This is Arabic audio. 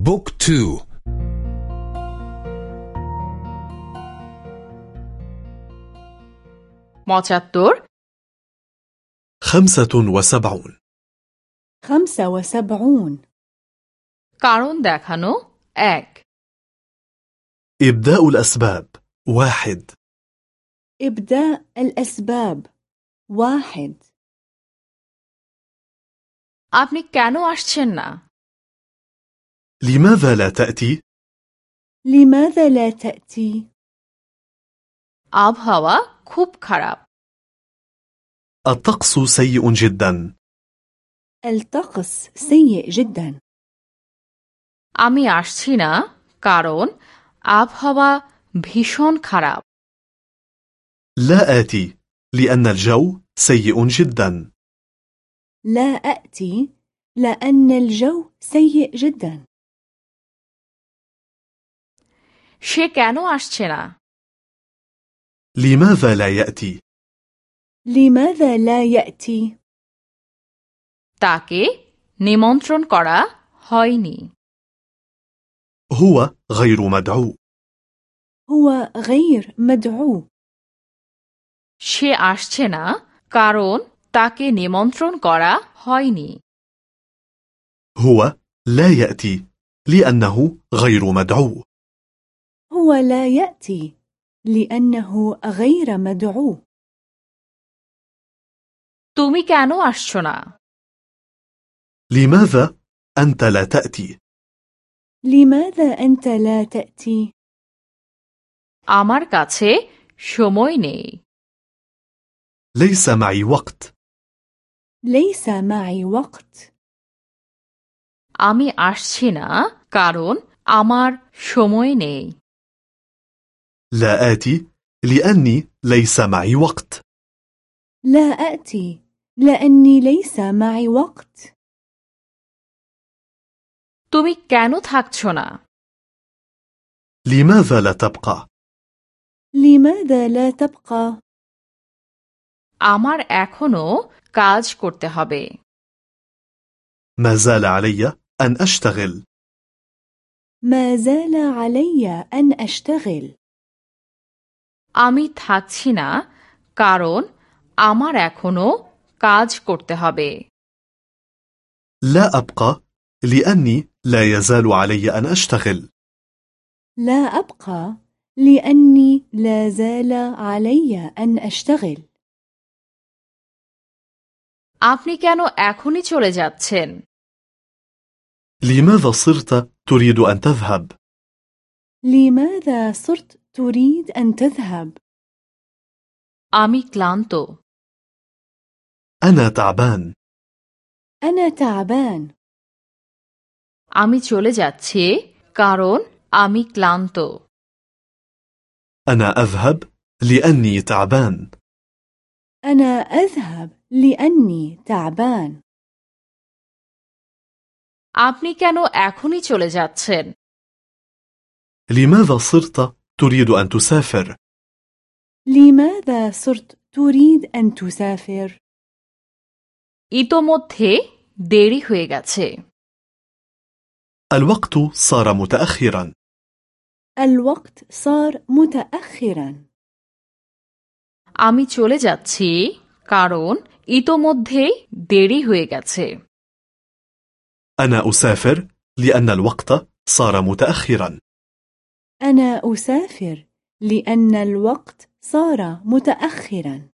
بوك تو পঁচাত্তর خمسة وسبعون خمسة وسبعون কারণ দেখানো এক إبداء الأسباب واحد إبداء الأسباب واحد আপনি কেন আসছেন না لماذا لا تأتي؟ لماذا لا تأتي؟ আবহাওয়া খুব খারাপ الطقس سيء جدا الطقس سيء جدا আমি আসছি না কারণ আবহাওয়া ভীষণ খারাপ لا آتي لأن الجو سيء جدا لا أأتي لأن الجو سيء جدا সে কেন আসছে না لماذا لا يأتي؟ لماذا لا يأتي؟ তাকে নিমন্ত্রণ করা হয়নি هو غير مدعو هو غير مدعو সে আসছে না কারণ তাকে নিমন্ত্রণ করা হয়নি هو لا يأتي لأنه غير مدعو هو لا يأتي لأنه غير مدعو তুমি কেন আসছো না لماذا أنت لا تأتي؟ لماذا أنت لا تأتي؟ আমার কাছে সময় নেই ليس معي وقت ليس معي وقت আমি আসছি না কারণ আমার সময় নেই لا آتي لأني ليس معي وقت لا أأتي لأني ليس معي وقت তুমি কেন থাকছো না لماذا لا تبقى؟ لماذا لا تبقى؟ আমার এখনো কাজ করতে হবে ما زال علي أن أشتغل ما زال علي أن أشتغل আমি থাকছি না কারণ আমার এখনো কাজ করতে হবে لا أبقى لأني لا يزال علي أن أشتغل لا أبقى لأني لا زال علي أن أشتغل আপনি কেন এখনই চলে যাচ্ছেন لماذا صرت تريد أن تذهب؟ لماذا صرت تريد أن تذهب؟ আমি ক্লান্ত أنا تعبان أنا تعبان আমি চলে যাচ্ছি কারণ আমি ক্লান্ত أنا أذهب لأني تعبان أنا أذهب لأني تعبان আপনি কেন এখনই চলে যাচ্ছেন لماذا صرت تريد أن تسافر؟ لماذا صرت تريد أن تسافر؟ ইতোমধ্যে দেরি হয়ে গেছে الوقت صار متأخرا الوقت صار متأخرا আমি চলে যাচ্ছি কারণ ইতোমধ্যে দেরি হয়ে গেছে أنا أسافر لأن الوقت صار متأخرا أنا أسافر لأن الوقت صار متأخرا.